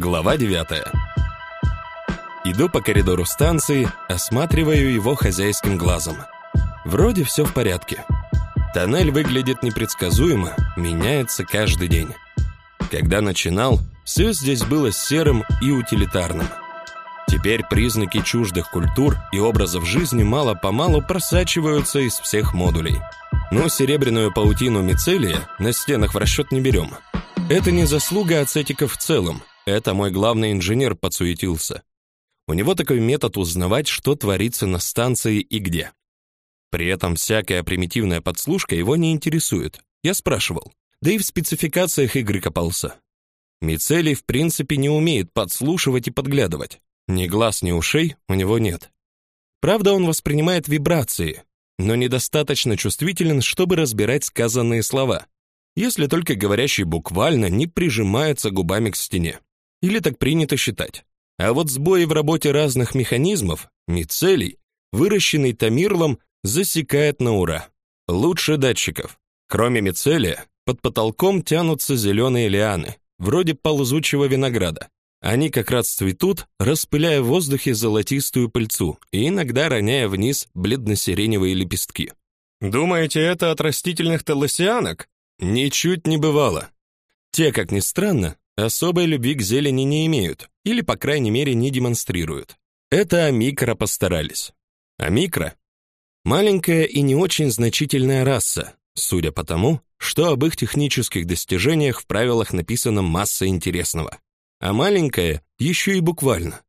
Глава 9. Иду по коридору станции, осматриваю его хозяйским глазом. Вроде все в порядке. Тоннель выглядит непредсказуемо, меняется каждый день. Когда начинал, все здесь было серым и утилитарным. Теперь признаки чуждых культур и образов жизни мало-помалу просачиваются из всех модулей. Но серебряную паутину мицелия на стенах в расчет не берем. Это не заслуга ацетиков в целом, это мой главный инженер подсуетился. У него такой метод узнавать, что творится на станции и где. При этом всякая примитивная подслушка его не интересует. Я спрашивал. Да и в спецификациях игры копался. Мицелий в принципе не умеет подслушивать и подглядывать. Ни глаз, ни ушей у него нет. Правда, он воспринимает вибрации, но недостаточно чувствителен, чтобы разбирать сказанные слова. Если только говорящий буквально не прижимается губами к стене. Или так принято считать. А вот сбои в работе разных механизмов, мицелий, выращенный Тамирлом, засекает на ура. Лучше датчиков. Кроме мицелия, под потолком тянутся зеленые лианы, вроде ползучего винограда. Они как раз цветут, распыляя в воздухе золотистую пыльцу и иногда роняя вниз бледно-сиреневые лепестки. Думаете, это от растительных толосианок? Ничуть не бывало. Те, как ни странно, особой любви к зелени не имеют или, по крайней мере, не демонстрируют. Это амикро постарались. Амикро — маленькая и не очень значительная раса, судя по тому, что об их технических достижениях в правилах написано масса интересного. А маленькая еще и буквально.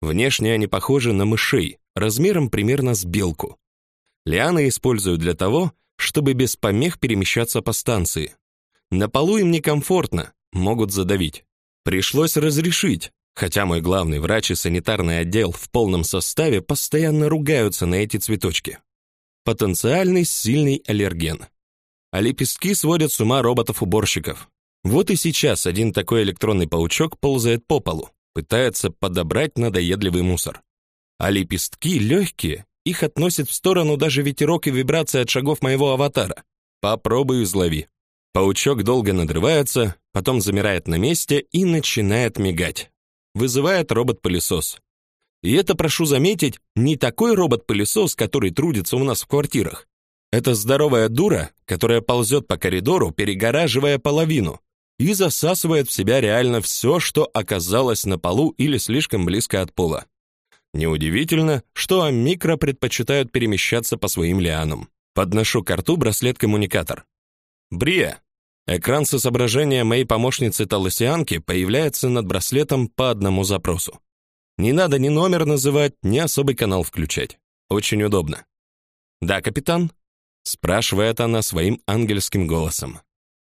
Внешне они похожи на мышей, размером примерно с белку. Лианы используют для того, чтобы без помех перемещаться по станции. На полу им некомфортно, могут задавить. Пришлось разрешить, хотя мой главный врач и санитарный отдел в полном составе постоянно ругаются на эти цветочки. Потенциальный сильный аллерген. А лепестки сводят с ума роботов-уборщиков. Вот и сейчас один такой электронный паучок ползает по полу, пытается подобрать надоедливый мусор. А лепестки легкие, их относит в сторону даже ветерок и вибрации от шагов моего аватара. Попробуй излови. Паучок долго надрывается, потом замирает на месте и начинает мигать. Вызывает робот-пылесос. И это, прошу заметить, не такой робот-пылесос, который трудится у нас в квартирах. Это здоровая дура, которая ползет по коридору, перегораживая половину, и засасывает в себя реально все, что оказалось на полу или слишком близко от пола. Неудивительно, что микро предпочитают перемещаться по своим лианам. Подношу к рту браслет-коммуникатор. Брия. Экран с изображением моей помощницы Талосианки появляется над браслетом по одному запросу. Не надо ни номер называть, ни особый канал включать. Очень удобно. Да, капитан, спрашивает она своим ангельским голосом.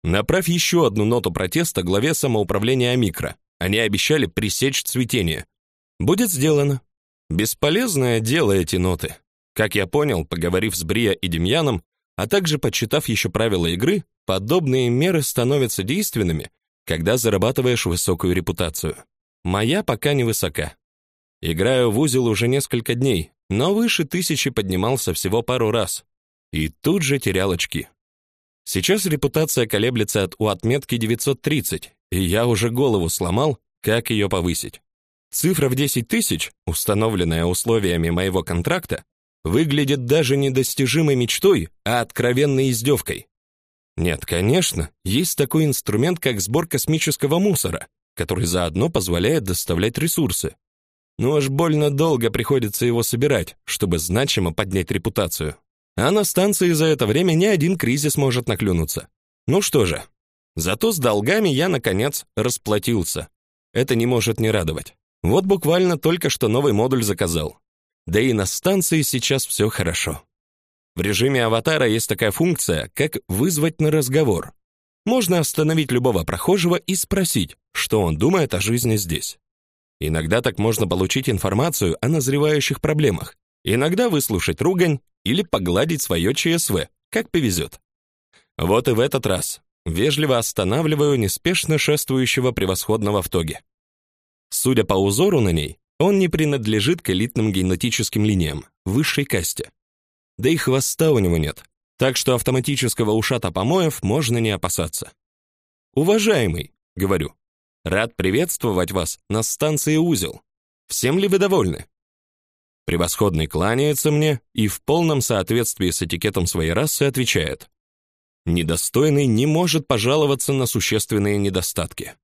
Направь еще одну ноту протеста главе самоуправления Микро. Они обещали пресечь цветение. Будет сделано. Бесполезное дело эти ноты. Как я понял, поговорив с Брия и Демьяном, а также почитав еще правила игры, подобные меры становятся действенными, когда зарабатываешь высокую репутацию. Моя пока не высока. Играю в узел уже несколько дней, но выше тысячи поднимался всего пару раз. И тут же терял очки. Сейчас репутация колеблется от у отметки 930, и я уже голову сломал, как ее повысить. Цифра в 10 тысяч, установленная условиями моего контракта, выглядит даже недостижимой мечтой, а откровенной издевкой. Нет, конечно, есть такой инструмент, как сбор космического мусора, который заодно позволяет доставлять ресурсы. Но аж больно долго приходится его собирать, чтобы значимо поднять репутацию. А на станции за это время ни один кризис может наклюнуться. Ну что же, зато с долгами я, наконец, расплатился. Это не может не радовать. Вот буквально только что новый модуль заказал. Да и на станции сейчас все хорошо. В режиме аватара есть такая функция, как вызвать на разговор. Можно остановить любого прохожего и спросить, что он думает о жизни здесь. Иногда так можно получить информацию о назревающих проблемах, иногда выслушать ругань или погладить свое ЧСВ, как повезет. Вот и в этот раз вежливо останавливаю неспешно шествующего превосходного в тоге. Судя по узору на ней, он не принадлежит к элитным генетическим линиям, высшей касте. Да и хвоста у него нет, так что автоматического ушата помоев можно не опасаться. «Уважаемый», — говорю, Рад приветствовать вас на станции Узел. Всем ли вы довольны? Превосходный кланяется мне и в полном соответствии с этикетом своей расы отвечает: Недостойный не может пожаловаться на существенные недостатки.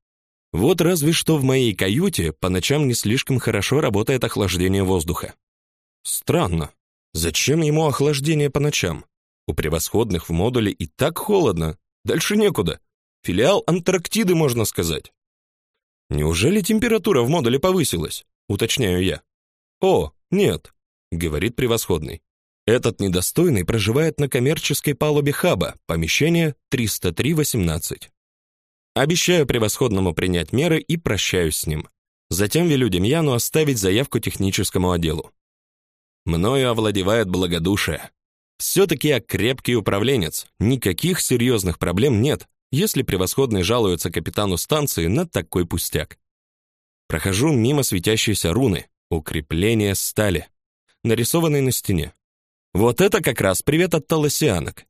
Вот разве что в моей каюте по ночам не слишком хорошо работает охлаждение воздуха. Странно. Зачем ему охлаждение по ночам? У превосходных в модуле и так холодно. Дальше некуда. Филиал Антарктиды, можно сказать. Неужели температура в модуле повысилась? Уточняю я. О, нет, говорит превосходный. Этот недостойный проживает на коммерческой палубе хаба, помещение 303-18. Обещаю превосходному принять меры и прощаюсь с ним. Затем велю Демьяну оставить заявку техническому отделу. Мною овладевает благодушие. все таки я крепкий управленец, никаких серьезных проблем нет, если превосходный жалуется капитану станции на такой пустяк. Прохожу мимо светящейся руны, укрепление стали, нарисованной на стене. Вот это как раз привет от таласианок.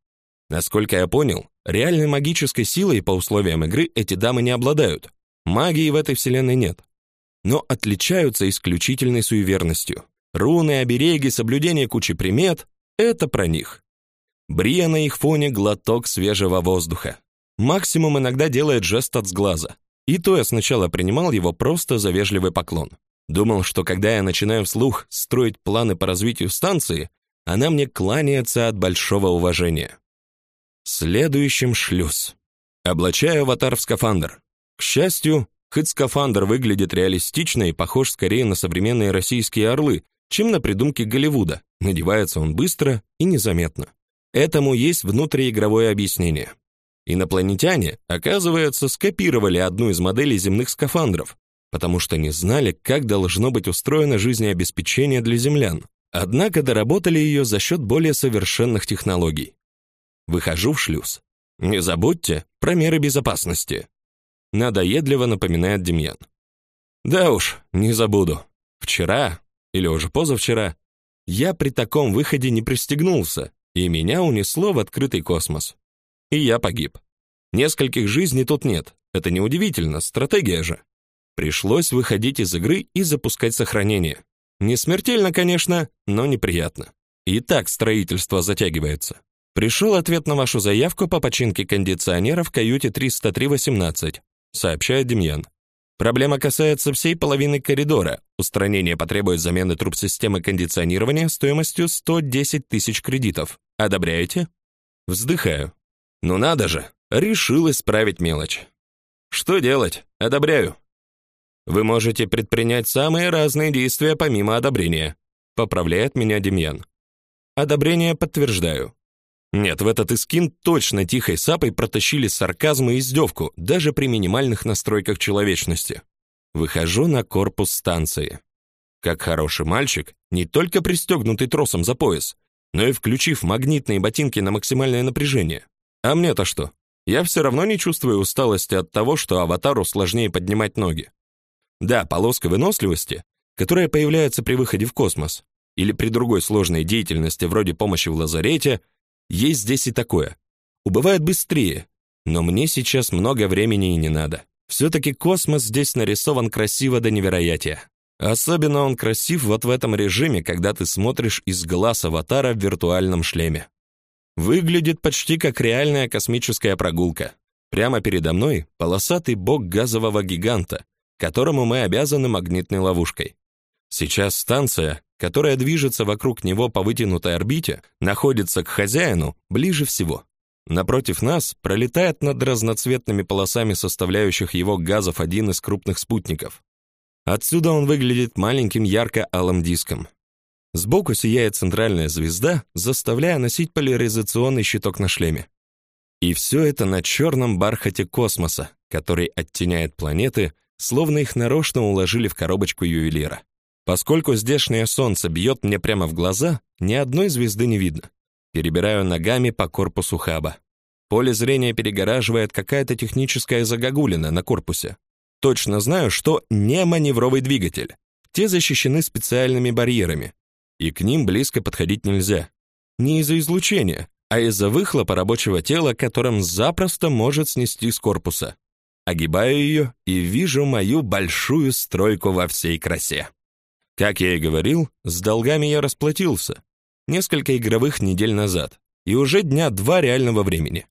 Насколько я понял, реальной магической силой по условиям игры эти дамы не обладают. Магии в этой вселенной нет. Но отличаются исключительной суеверностью. Руны, обереги, соблюдение кучи примет это про них. Брия на их фоне глоток свежего воздуха. Максимум иногда делает жест от сглаза. И то я сначала принимал его просто за вежливый поклон. Думал, что когда я начинаю вслух строить планы по развитию станции, она мне кланяется от большого уважения. Следующим шлюз. Облачаю аватар в скафандр. К счастью, хоть скафандр выглядит реалистично и похож скорее на современные российские орлы, чем на придумки Голливуда. Надевается он быстро и незаметно. Этому есть внутриигровое объяснение. Инопланетяне, оказывается, скопировали одну из моделей земных скафандров, потому что не знали, как должно быть устроено жизнеобеспечение для землян. Однако доработали ее за счет более совершенных технологий. Выхожу в шлюз. Не забудьте про меры безопасности. Надоедливо напоминает Демьян. Да уж, не забуду. Вчера или уже позавчера я при таком выходе не пристегнулся, и меня унесло в открытый космос. И я погиб. Нескольких жизней тут нет. Это неудивительно, стратегия же. Пришлось выходить из игры и запускать сохранение. Не смертельно, конечно, но неприятно. И так строительство затягивается. Пришел ответ на вашу заявку по починке кондиционера в каюте 303-18, сообщает Демьян. Проблема касается всей половины коридора. Устранение потребует замены труб системы кондиционирования стоимостью 110 тысяч кредитов. Одобряете? Вздыхаю. Ну надо же, решил исправить мелочь. Что делать? Одобряю. Вы можете предпринять самые разные действия помимо одобрения, поправляет меня Демьян. Одобрение подтверждаю. Нет, в этот искин точно тихой сапой протащили сарказм и издевку, даже при минимальных настройках человечности. Выхожу на корпус станции. Как хороший мальчик, не только пристегнутый тросом за пояс, но и включив магнитные ботинки на максимальное напряжение. А мне-то что? Я все равно не чувствую усталости от того, что аватару сложнее поднимать ноги. Да, полоска выносливости, которая появляется при выходе в космос или при другой сложной деятельности вроде помощи в лазарете, есть здесь и такое. Убывает быстрее, но мне сейчас много времени и не надо. все таки космос здесь нарисован красиво до невероятия. Особенно он красив вот в этом режиме, когда ты смотришь из глаз аватара в виртуальном шлеме. Выглядит почти как реальная космическая прогулка. Прямо передо мной полосатый бок газового гиганта, которому мы обязаны магнитной ловушкой. Сейчас станция, которая движется вокруг него по вытянутой орбите, находится к хозяину ближе всего. Напротив нас пролетает над разноцветными полосами составляющих его газов один из крупных спутников. Отсюда он выглядит маленьким ярко-алым диском. Сбоку сияет центральная звезда, заставляя носить поляризационный щиток на шлеме. И все это на черном бархате космоса, который оттеняет планеты, словно их нарочно уложили в коробочку ювелира. Поскольку здешнее солнце бьет мне прямо в глаза, ни одной звезды не видно. Перебираю ногами по корпусу хаба. Поле зрения перегораживает какая-то техническая загогулина на корпусе. Точно знаю, что не маневровый двигатель. Те защищены специальными барьерами, и к ним близко подходить нельзя. Не из-за излучения, а из-за выхлопа рабочего тела, которым запросто может снести с корпуса. огибаю ее и вижу мою большую стройку во всей красе. Как я и говорил, с долгами я расплатился несколько игровых недель назад и уже дня два реального времени.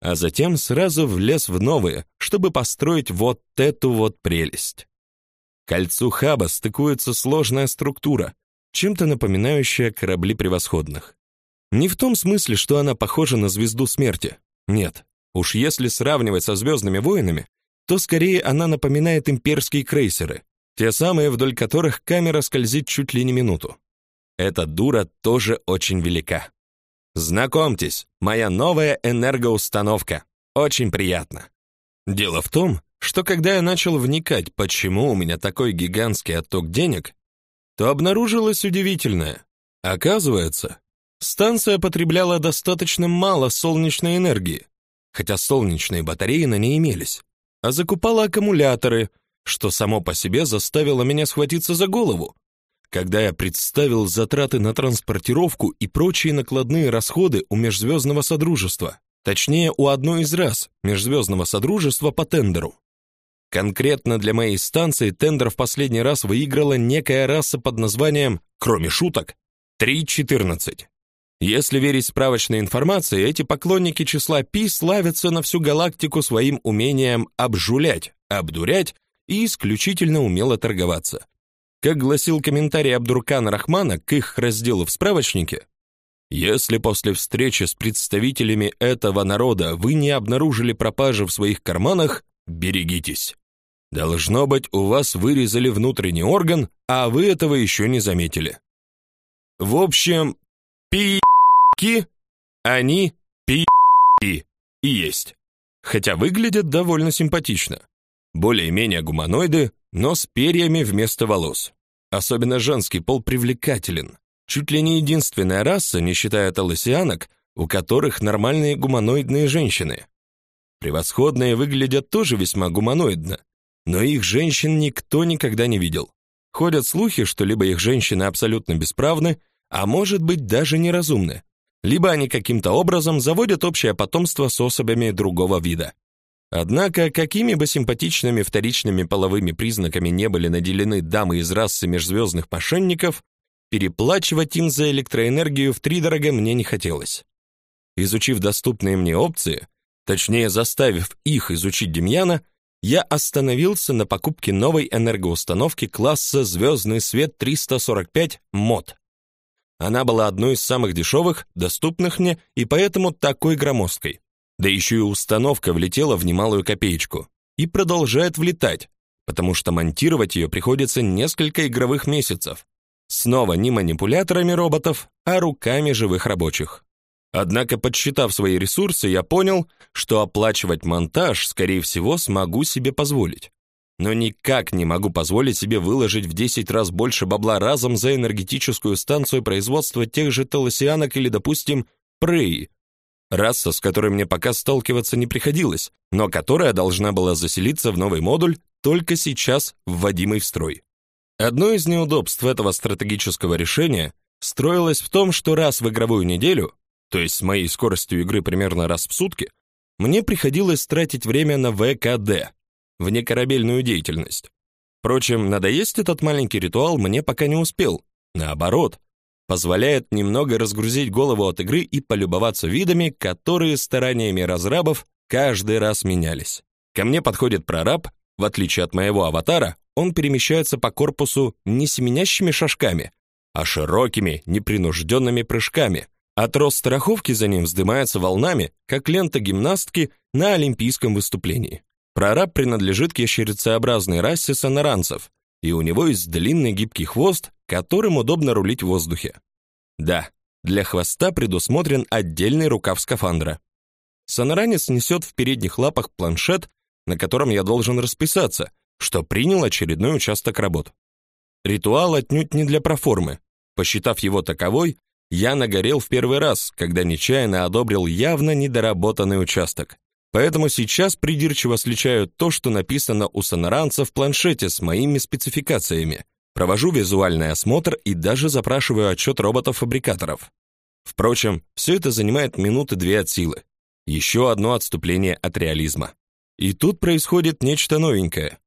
А затем сразу влез в новые, чтобы построить вот эту вот прелесть. Кольцу хаба стыкуется сложная структура, чем-то напоминающая корабли превосходных. Не в том смысле, что она похожа на звезду смерти. Нет. Уж если сравнивать со звездными войнами, то скорее она напоминает имперские крейсеры, те самые, вдоль которых камера скользит чуть ли не минуту. Эта дура тоже очень велика. Знакомьтесь, моя новая энергоустановка. Очень приятно. Дело в том, что когда я начал вникать, почему у меня такой гигантский отток денег, то обнаружилось удивительное. Оказывается, станция потребляла достаточно мало солнечной энергии, хотя солнечные батареи на ней имелись, а закупала аккумуляторы, что само по себе заставило меня схватиться за голову. Когда я представил затраты на транспортировку и прочие накладные расходы у межзвездного содружества, точнее, у одной из рас межзвездного содружества по тендеру. Конкретно для моей станции тендер в последний раз выиграла некая раса под названием, кроме шуток, 3.14. Если верить справочной информации, эти поклонники числа Пи славятся на всю галактику своим умением обжулять, обдурять и исключительно умело торговаться. Как гласил комментарий Абдуркана Рахмана к их разделу в справочнике, если после встречи с представителями этого народа вы не обнаружили пропажи в своих карманах, берегитесь. Должно быть, у вас вырезали внутренний орган, а вы этого еще не заметили. В общем, пи***ки, они пи***ки и есть. Хотя выглядят довольно симпатично. Более-менее гуманоиды, но с перьями вместо волос. Особенно женский пол привлекателен. Чуть ли не единственная раса, не считая талосианок, у которых нормальные гуманоидные женщины. Превосходные выглядят тоже весьма гуманоидно, но их женщин никто никогда не видел. Ходят слухи, что либо их женщины абсолютно бесправны, а может быть даже неразумны, либо они каким-то образом заводят общее потомство с особями другого вида. Однако, какими бы симпатичными вторичными половыми признаками не были наделены дамы из расы межзвездных мошенников, переплачивать им за электроэнергию втридорога мне не хотелось. Изучив доступные мне опции, точнее заставив их изучить Демьяна, я остановился на покупке новой энергоустановки класса «Звездный свет 345 МОД». Она была одной из самых дешевых, доступных мне и поэтому такой громоздкой. Да еще и установка влетела в немалую копеечку и продолжает влетать, потому что монтировать ее приходится несколько игровых месяцев. Снова не манипуляторами роботов, а руками живых рабочих. Однако, подсчитав свои ресурсы, я понял, что оплачивать монтаж, скорее всего, смогу себе позволить. Но никак не могу позволить себе выложить в 10 раз больше бабла разом за энергетическую станцию производства тех же толосианок или, допустим, Прей, Раса, с которой мне пока сталкиваться не приходилось, но которая должна была заселиться в новый модуль, только сейчас вводимый в строй. Одно из неудобств этого стратегического решения строилось в том, что раз в игровую неделю, то есть с моей скоростью игры примерно раз в сутки, мне приходилось тратить время на ВКД, внекорабельную деятельность. Впрочем, надоесть этот маленький ритуал мне пока не успел. Наоборот, позволяет немного разгрузить голову от игры и полюбоваться видами, которые стараниями разрабов каждый раз менялись. Ко мне подходит прораб, в отличие от моего аватара, он перемещается по корпусу не семенящими шажками, а широкими, непринужденными прыжками, трос страховки за ним вздымается волнами, как лента гимнастки на олимпийском выступлении. Прораб принадлежит к ящерицеобразной расе сонаранцев, и у него есть длинный гибкий хвост, которым удобно рулить в воздухе. Да, для хвоста предусмотрен отдельный рукав скафандра. Сонаранец несет в передних лапах планшет, на котором я должен расписаться, что принял очередной участок работ. Ритуал отнюдь не для проформы. Посчитав его таковой, я нагорел в первый раз, когда нечаянно одобрил явно недоработанный участок. Поэтому сейчас придирчиво сличаю то, что написано у сонаранца в планшете с моими спецификациями. Провожу визуальный осмотр и даже запрашиваю отчет роботов-фабрикаторов. Впрочем, все это занимает минуты две от силы. Еще одно отступление от реализма. И тут происходит нечто новенькое.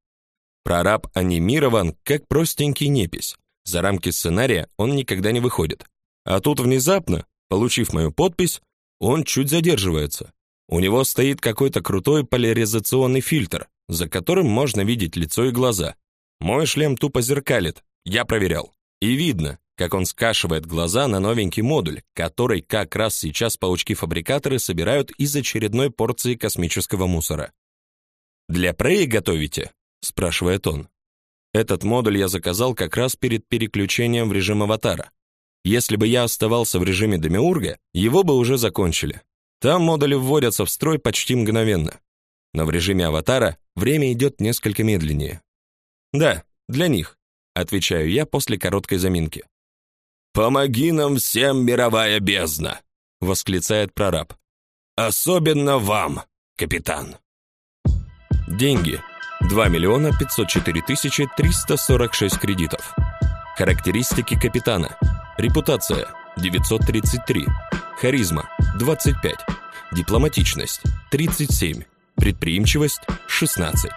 Прораб анимирован как простенький непись. За рамки сценария он никогда не выходит. А тут внезапно, получив мою подпись, он чуть задерживается. У него стоит какой-то крутой поляризационный фильтр, за которым можно видеть лицо и глаза. Мой шлем тупо зеркалит, я проверял. И видно, как он скашивает глаза на новенький модуль, который как раз сейчас паучки-фабрикаторы собирают из очередной порции космического мусора. «Для Прей готовите?» — спрашивает он. Этот модуль я заказал как раз перед переключением в режим аватара. Если бы я оставался в режиме демиурга, его бы уже закончили. Там модули вводятся в строй почти мгновенно. Но в режиме аватара время идет несколько медленнее. Да, для них, отвечаю я после короткой заминки. Помоги нам всем, мировая бездна, восклицает прораб. Особенно вам, капитан. Деньги 2 миллиона 504 тысячи 346 кредитов. Характеристики капитана. Репутация 933. Харизма 25. Дипломатичность 37. Предприимчивость 16.